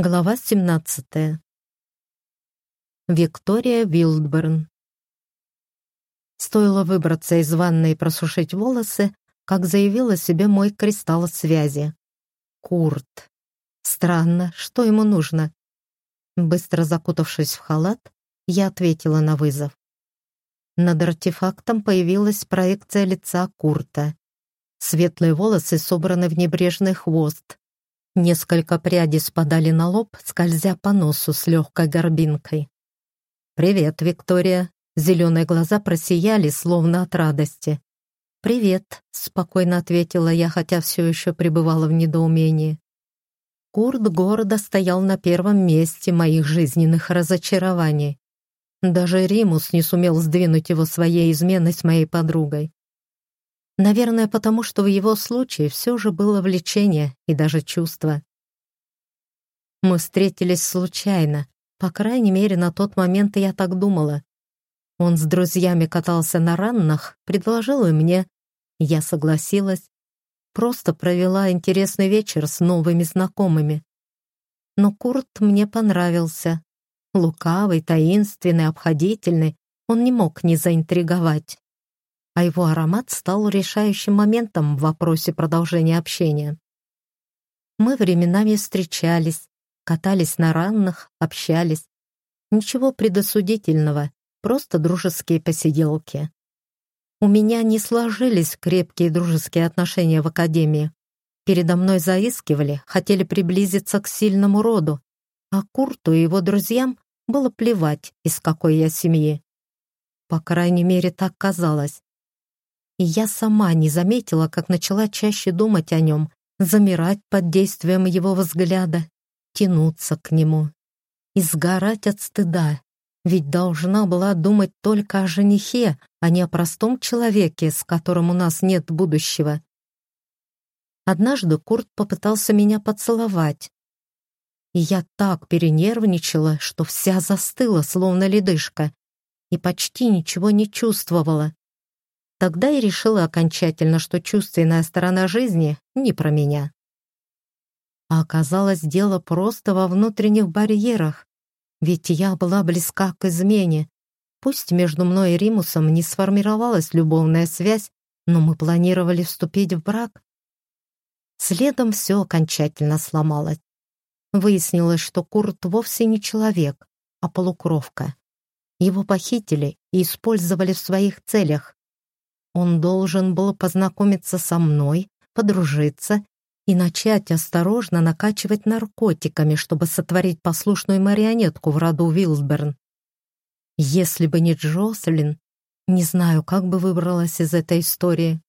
Глава 17. Виктория Вилдберн. Стоило выбраться из ванной и просушить волосы, как заявила себе мой кристалл связи. Курт. Странно, что ему нужно? Быстро закутавшись в халат, я ответила на вызов. Над артефактом появилась проекция лица Курта. Светлые волосы собраны в небрежный хвост, Несколько прядей спадали на лоб, скользя по носу с легкой горбинкой. «Привет, Виктория!» Зеленые глаза просияли, словно от радости. «Привет», — спокойно ответила я, хотя все еще пребывала в недоумении. Курт города стоял на первом месте моих жизненных разочарований. Даже Римус не сумел сдвинуть его своей изменой с моей подругой. Наверное, потому что в его случае все же было влечение и даже чувство. Мы встретились случайно. По крайней мере, на тот момент я так думала. Он с друзьями катался на раннах, предложил и мне. Я согласилась. Просто провела интересный вечер с новыми знакомыми. Но Курт мне понравился. Лукавый, таинственный, обходительный. Он не мог не заинтриговать а его аромат стал решающим моментом в вопросе продолжения общения. Мы временами встречались, катались на ранных, общались. Ничего предосудительного, просто дружеские посиделки. У меня не сложились крепкие дружеские отношения в академии. Передо мной заискивали, хотели приблизиться к сильному роду, а Курту и его друзьям было плевать, из какой я семьи. По крайней мере, так казалось и я сама не заметила, как начала чаще думать о нем, замирать под действием его взгляда, тянуться к нему и сгорать от стыда, ведь должна была думать только о женихе, а не о простом человеке, с которым у нас нет будущего. Однажды Курт попытался меня поцеловать, и я так перенервничала, что вся застыла, словно ледышка, и почти ничего не чувствовала. Тогда я решила окончательно, что чувственная сторона жизни не про меня. А оказалось, дело просто во внутренних барьерах, ведь я была близка к измене. Пусть между мной и Римусом не сформировалась любовная связь, но мы планировали вступить в брак. Следом все окончательно сломалось. Выяснилось, что Курт вовсе не человек, а полукровка. Его похитили и использовали в своих целях. Он должен был познакомиться со мной, подружиться и начать осторожно накачивать наркотиками, чтобы сотворить послушную марионетку в роду Вилсберн. Если бы не Джослин, не знаю, как бы выбралась из этой истории.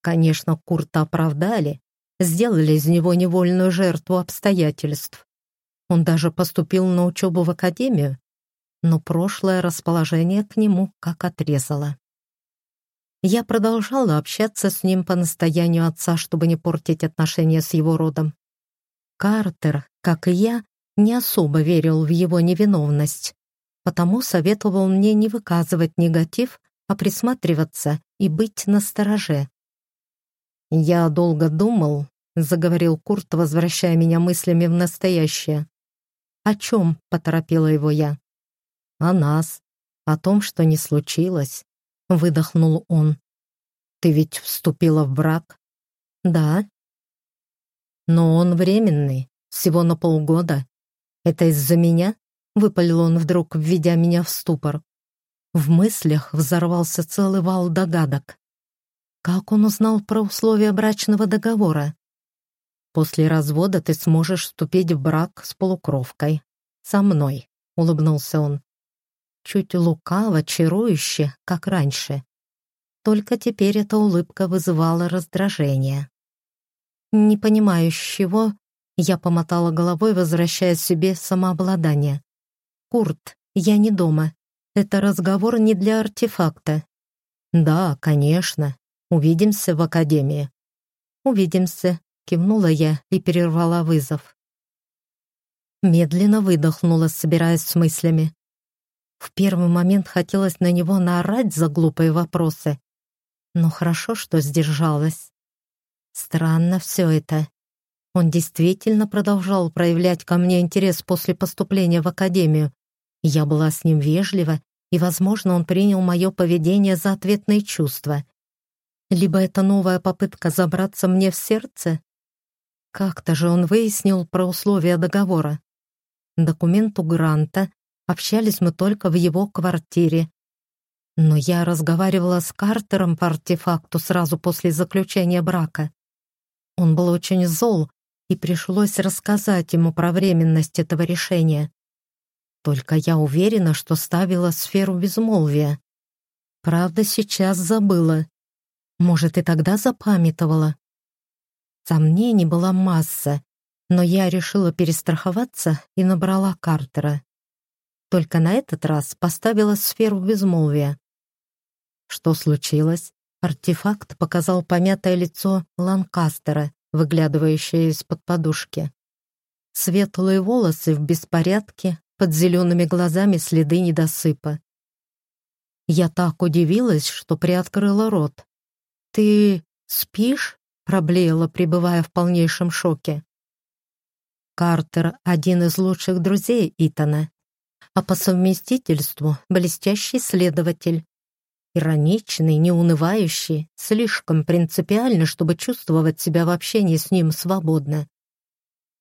Конечно, Курта оправдали, сделали из него невольную жертву обстоятельств. Он даже поступил на учебу в академию, но прошлое расположение к нему как отрезало. Я продолжала общаться с ним по настоянию отца, чтобы не портить отношения с его родом. Картер, как и я, не особо верил в его невиновность, потому советовал мне не выказывать негатив, а присматриваться и быть настороже. «Я долго думал», — заговорил Курт, возвращая меня мыслями в настоящее. «О чем?» — поторопила его я. «О нас, о том, что не случилось выдохнул он. Ты ведь вступила в брак? Да. Но он временный, всего на полгода. Это из-за меня? Выпалил он вдруг, введя меня в ступор. В мыслях взорвался целый вал догадок. Как он узнал про условия брачного договора? После развода ты сможешь вступить в брак с полукровкой. Со мной, улыбнулся он чуть лукаво, чарующе, как раньше. Только теперь эта улыбка вызывала раздражение. Не понимаю, с чего, я помотала головой, возвращая себе самообладание. «Курт, я не дома. Это разговор не для артефакта». «Да, конечно. Увидимся в академии». «Увидимся», — кивнула я и перервала вызов. Медленно выдохнула, собираясь с мыслями. В первый момент хотелось на него наорать за глупые вопросы, но хорошо, что сдержалась. Странно все это. Он действительно продолжал проявлять ко мне интерес после поступления в академию. Я была с ним вежлива, и, возможно, он принял мое поведение за ответные чувства. Либо это новая попытка забраться мне в сердце? Как-то же он выяснил про условия договора. Документ у Гранта, общались мы только в его квартире. Но я разговаривала с Картером по артефакту сразу после заключения брака. Он был очень зол, и пришлось рассказать ему про временность этого решения. Только я уверена, что ставила сферу безмолвия. Правда, сейчас забыла. Может, и тогда запамятовала. Сомнений была масса, но я решила перестраховаться и набрала Картера. Только на этот раз поставила сферу безмолвия. Что случилось? Артефакт показал помятое лицо Ланкастера, выглядывающее из-под подушки. Светлые волосы в беспорядке, под зелеными глазами следы недосыпа. Я так удивилась, что приоткрыла рот. «Ты спишь?» — проблеяла, пребывая в полнейшем шоке. Картер — один из лучших друзей Итана, а по совместительству блестящий следователь. Ироничный, неунывающий, слишком принципиальный, чтобы чувствовать себя в общении с ним свободно.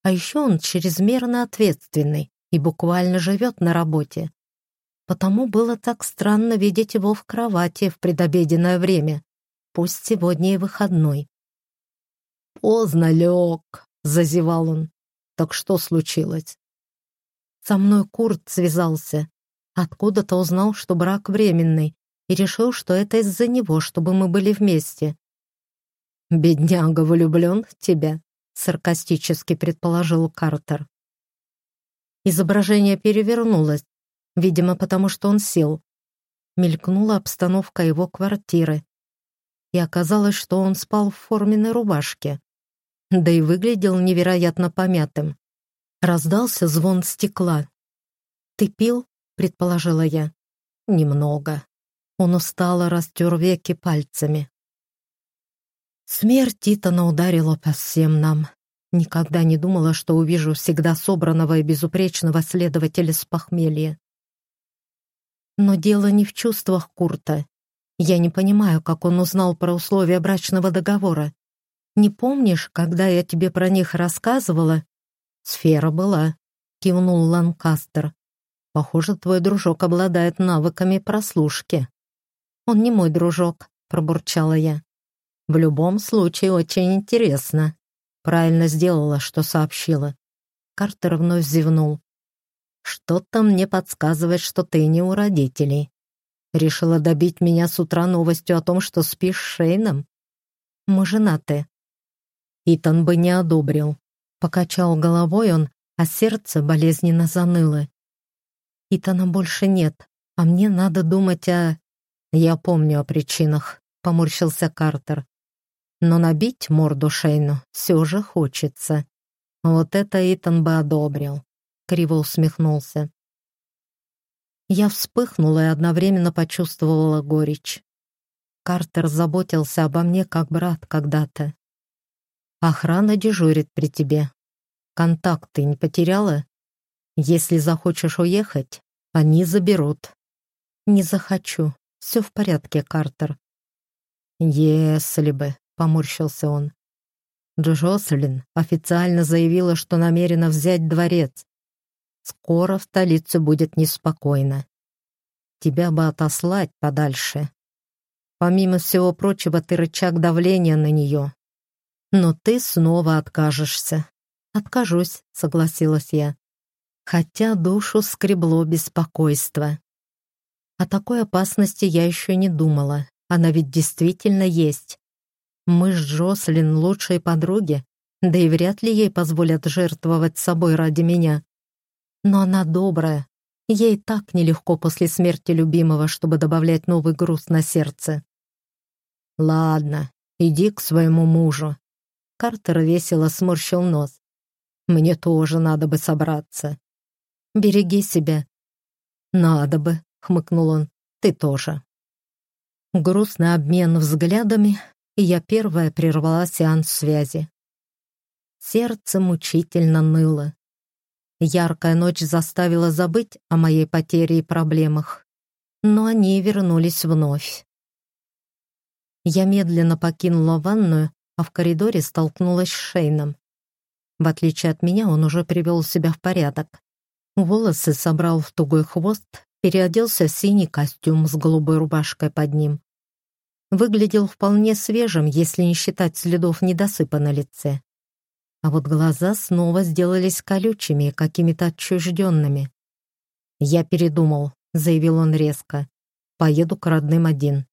А еще он чрезмерно ответственный и буквально живет на работе. Потому было так странно видеть его в кровати в предобеденное время, пусть сегодня и выходной. «Поздно лег», — зазевал он. «Так что случилось?» Со мной Курт связался. Откуда-то узнал, что брак временный, и решил, что это из-за него, чтобы мы были вместе. «Бедняга влюблен в тебя», — саркастически предположил Картер. Изображение перевернулось, видимо, потому что он сел. Мелькнула обстановка его квартиры. И оказалось, что он спал в форменной рубашке. Да и выглядел невероятно помятым. Раздался звон стекла. «Ты пил?» — предположила я. «Немного», он устало растер веки пальцами. Смерть Титана ударила по всем нам. Никогда не думала, что увижу всегда собранного и безупречного следователя с похмелья. Но дело не в чувствах Курта. Я не понимаю, как он узнал про условия брачного договора. Не помнишь, когда я тебе про них рассказывала? Сфера была, кивнул Ланкастер. Похоже, твой дружок обладает навыками прослушки. Он не мой дружок», — пробурчала я. «В любом случае очень интересно. Правильно сделала, что сообщила». Картер вновь зевнул. «Что-то мне подсказывает, что ты не у родителей. Решила добить меня с утра новостью о том, что спишь с Шейном? Мы женаты». Итан бы не одобрил. Покачал головой он, а сердце болезненно заныло. Итана больше нет, а мне надо думать о... «Я помню о причинах», — поморщился Картер. «Но набить морду Шейну все же хочется. Вот это Итан бы одобрил», — криво усмехнулся. Я вспыхнула и одновременно почувствовала горечь. Картер заботился обо мне как брат когда-то. «Охрана дежурит при тебе. Контакты не потеряла? Если захочешь уехать, они заберут». «Не захочу», все в порядке, Картер». «Если бы», — поморщился он. Джослин официально заявила, что намерена взять дворец. Скоро в столице будет неспокойно. Тебя бы отослать подальше. Помимо всего прочего, ты рычаг давления на нее. Но ты снова откажешься. Откажусь, согласилась я. Хотя душу скребло беспокойство. О такой опасности я еще не думала. Она ведь действительно есть. Мы с Джослин лучшие подруги, да и вряд ли ей позволят жертвовать собой ради меня. Но она добрая. Ей так нелегко после смерти любимого, чтобы добавлять новый груз на сердце. «Ладно, иди к своему мужу». Картер весело сморщил нос. «Мне тоже надо бы собраться». «Береги себя». «Надо бы», — хмыкнул он. «Ты тоже». Грустный обмен взглядами, и я первая прервала сеанс связи. Сердце мучительно ныло. Яркая ночь заставила забыть о моей потере и проблемах, но они вернулись вновь. Я медленно покинула ванную, а в коридоре столкнулась с Шейном. В отличие от меня, он уже привел себя в порядок. Волосы собрал в тугой хвост, переоделся в синий костюм с голубой рубашкой под ним. Выглядел вполне свежим, если не считать следов недосыпа на лице. А вот глаза снова сделались колючими и какими-то отчужденными. «Я передумал», — заявил он резко. «Поеду к родным один».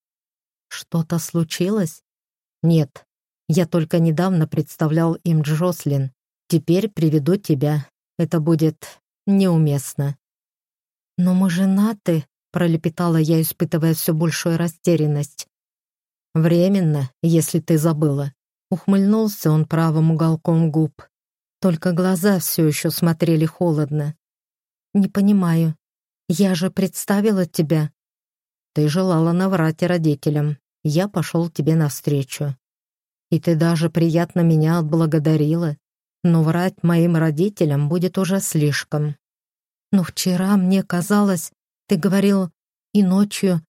«Что-то случилось?» «Нет. Я только недавно представлял им Джослин. Теперь приведу тебя. Это будет неуместно». «Но мы женаты», — пролепетала я, испытывая все большую растерянность. «Временно, если ты забыла». Ухмыльнулся он правым уголком губ. Только глаза все еще смотрели холодно. «Не понимаю. Я же представила тебя». «Ты желала наврать родителям. Я пошел тебе навстречу. И ты даже приятно меня отблагодарила. Но врать моим родителям будет уже слишком. Но вчера мне казалось, ты говорил и ночью.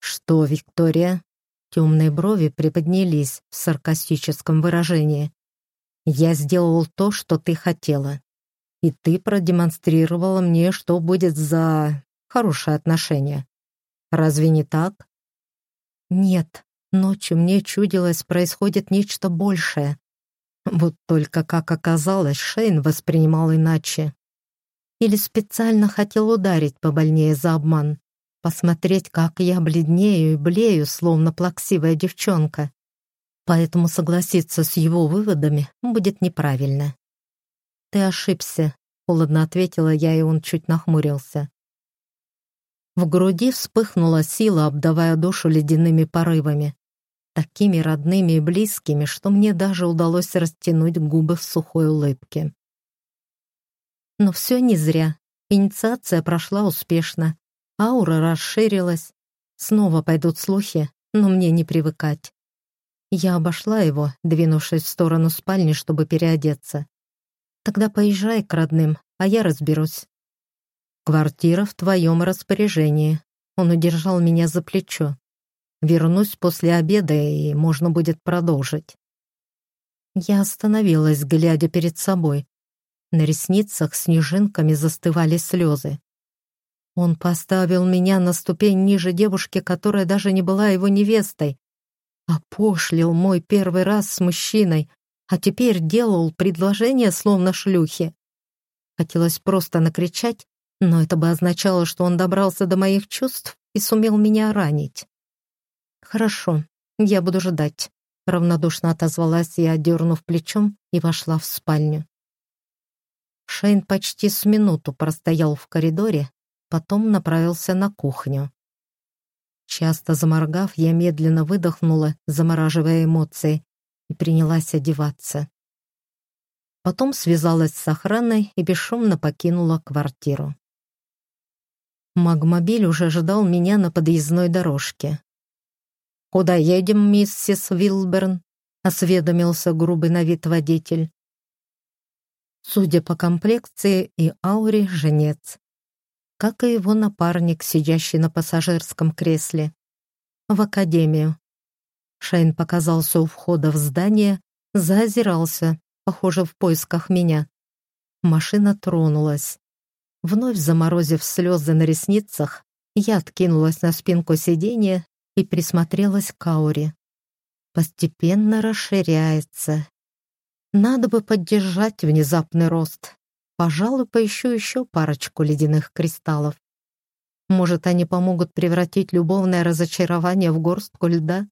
Что, Виктория? Темные брови приподнялись в саркастическом выражении. «Я сделал то, что ты хотела. И ты продемонстрировала мне, что будет за хорошее отношение. Разве не так?» «Нет, ночью мне чудилось, происходит нечто большее. Вот только, как оказалось, Шейн воспринимал иначе. Или специально хотел ударить побольнее за обман посмотреть, как я бледнею и блею, словно плаксивая девчонка. Поэтому согласиться с его выводами будет неправильно. «Ты ошибся», — холодно ответила я, и он чуть нахмурился. В груди вспыхнула сила, обдавая душу ледяными порывами, такими родными и близкими, что мне даже удалось растянуть губы в сухой улыбке. Но все не зря. Инициация прошла успешно, Аура расширилась. Снова пойдут слухи, но мне не привыкать. Я обошла его, двинувшись в сторону спальни, чтобы переодеться. Тогда поезжай к родным, а я разберусь. Квартира в твоем распоряжении. Он удержал меня за плечо. Вернусь после обеда, и можно будет продолжить. Я остановилась, глядя перед собой. На ресницах снежинками застывали слезы. Он поставил меня на ступень ниже девушки, которая даже не была его невестой. Опошлил мой первый раз с мужчиной, а теперь делал предложение словно шлюхи. Хотелось просто накричать, но это бы означало, что он добрался до моих чувств и сумел меня ранить. «Хорошо, я буду ждать», — равнодушно отозвалась я, дернув плечом, и вошла в спальню. Шейн почти с минуту простоял в коридоре, потом направился на кухню. Часто заморгав, я медленно выдохнула, замораживая эмоции, и принялась одеваться. Потом связалась с охраной и бесшумно покинула квартиру. Магмобиль уже ждал меня на подъездной дорожке. «Куда едем, миссис Вилберн?» — осведомился грубый на вид водитель. Судя по комплекции и ауре, женец как и его напарник, сидящий на пассажирском кресле. В академию. Шейн показался у входа в здание, заозирался, похоже, в поисках меня. Машина тронулась. Вновь заморозив слезы на ресницах, я откинулась на спинку сиденья и присмотрелась к ауре. Постепенно расширяется. Надо бы поддержать внезапный рост. Пожалуй, поищу еще парочку ледяных кристаллов. Может, они помогут превратить любовное разочарование в горстку льда?